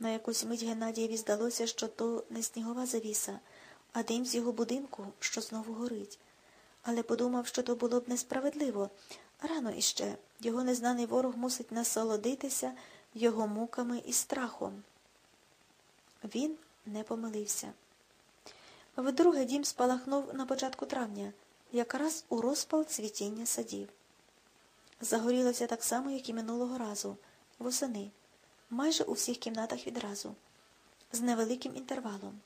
На якусь мить Геннадієві здалося, що то не снігова завіса, а дим з його будинку, що знову горить. Але подумав, що то було б несправедливо. Рано іще його незнаний ворог мусить насолодитися його муками і страхом. Він не помилився. Вдруге дім спалахнув на початку травня, якраз у розпал цвітіння садів. Загорілося так само, як і минулого разу, восени, майже у всіх кімнатах відразу, з невеликим інтервалом.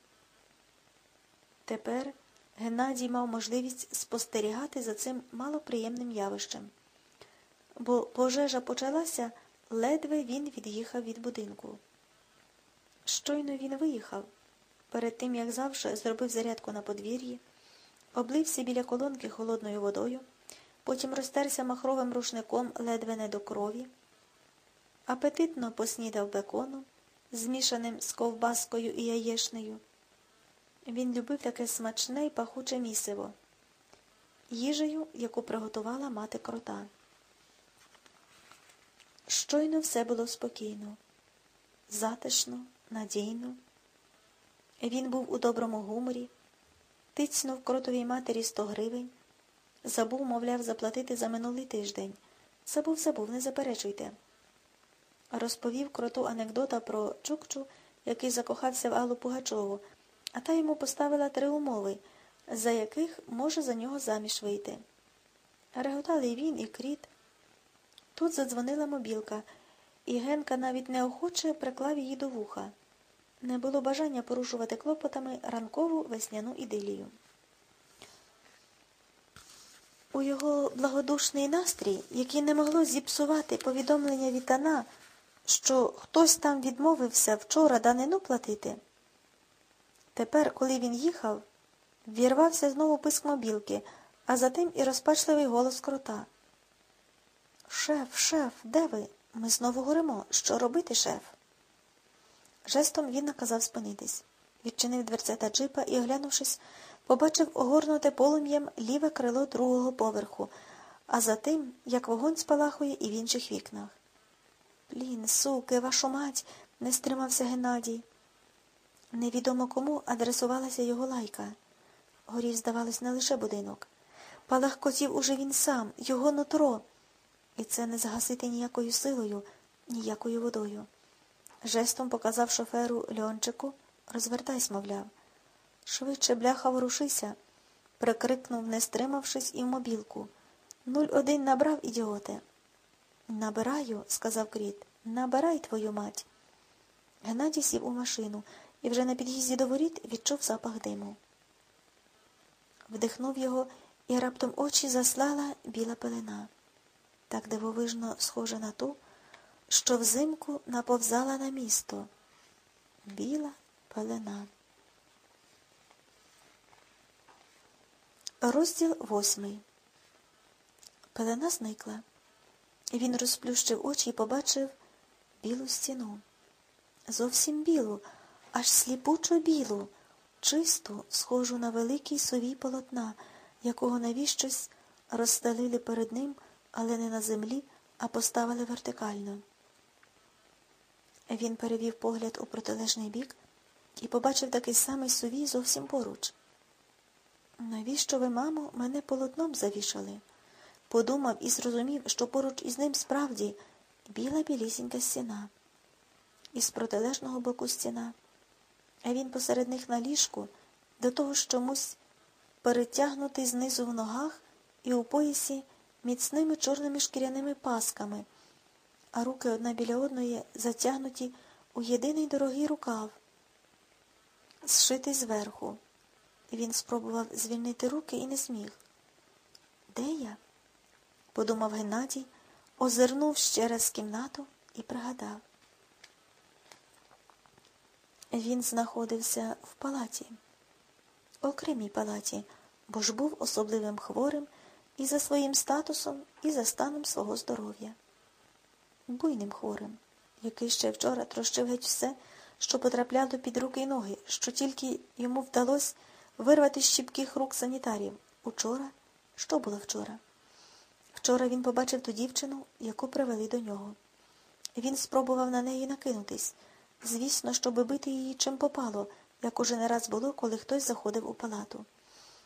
Тепер Геннадій мав можливість спостерігати за цим малоприємним явищем, бо пожежа почалася, ледве він від'їхав від будинку. Щойно він виїхав, перед тим, як завжди, зробив зарядку на подвір'ї, облився біля колонки холодною водою, потім розтерся махровим рушником ледве не до крові, апетитно поснідав беконом, змішаним з ковбаскою і яєшнею. Він любив таке смачне й пахуче місиво, їжею, яку приготувала мати крота. Щойно все було спокійно, затишно, надійно. Він був у доброму гуморі, тицнув кротовій матері сто гривень, забув, мовляв, заплатити за минулий тиждень. Забув, забув, не заперечуйте. Розповів кроту анекдота про Чукчу, який закохався в Аллу Пугачову, а та йому поставила три умови, за яких може за нього заміж вийти. Реготали і він, і кріт. Тут задзвонила мобілка, і Генка навіть неохоче приклав її до вуха. Не було бажання порушувати клопотами ранкову весняну ідилію. У його благодушний настрій, який не могло зіпсувати повідомлення вітана, що хтось там відмовився вчора данину платити. Тепер, коли він їхав, вірвався знову писк мобілки, а затим і розпачливий голос крота. Шеф, шеф, де ви? Ми знову горимо. Що робити, шеф? Жестом він наказав спинитись. Відчинив дверцята джипа і, оглянувшись, побачив огорнуте полум'ям ліве крило другого поверху, а за тим, як вогонь спалахує і в інших вікнах. Блін, суки, вашу мать, не стримався Геннадій. Невідомо кому адресувалася його лайка. Горів, здавалось, не лише будинок. Палахкотів уже він сам, його нутро. І це не загасити ніякою силою, ніякою водою. Жестом показав шоферу Льончику розвертайся, мовляв. Швидше, бляха, ворушися, прикрикнув, не стримавшись, і в мобілку. Нуль один набрав, ідіоте. Набираю, сказав Кріт. Набирай твою мать. Геннадій сів у машину і вже на під'їзді до воріт відчув запах диму. Вдихнув його і раптом очі заслала біла пелена, так дивовижно схожа на ту, що взимку наповзала на місто. Біла пелена. Розділ восьмий. Пелена зникла. Він розплющив очі і побачив білу стіну. Зовсім білу, аж сліпучо білу, чисту, схожу на великий совій полотна, якого навіщось розстелили перед ним, але не на землі, а поставили вертикально. Він перевів погляд у протилежний бік і побачив такий самий сувій зовсім поруч. Навіщо ви, мамо, мене полотном завішали? Подумав і зрозумів, що поруч із ним справді біла білісінька стіна. Із протилежного боку стіна, а він посеред них на ліжку, до того ж чомусь перетягнутий знизу в ногах і у поясі міцними чорними шкіряними пасками, а руки одна біля одної затягнуті у єдиний дорогий рукав, зшитий зверху. Він спробував звільнити руки і не зміг. Де я? Подумав Геннадій, озирнув ще раз кімнату і пригадав. Він знаходився в палаті, окремій палаті, бо ж був особливим хворим і за своїм статусом, і за станом свого здоров'я. Буйним хворим, який ще вчора трощив геть все, що потрапляло під руки й ноги, що тільки йому вдалося вирвати з щіпких рук санітарів. Учора? Що було вчора? Вчора він побачив ту дівчину, яку привели до нього. Він спробував на неї накинутись, звісно, щоб бити її чим попало, як уже не раз було, коли хтось заходив у палату.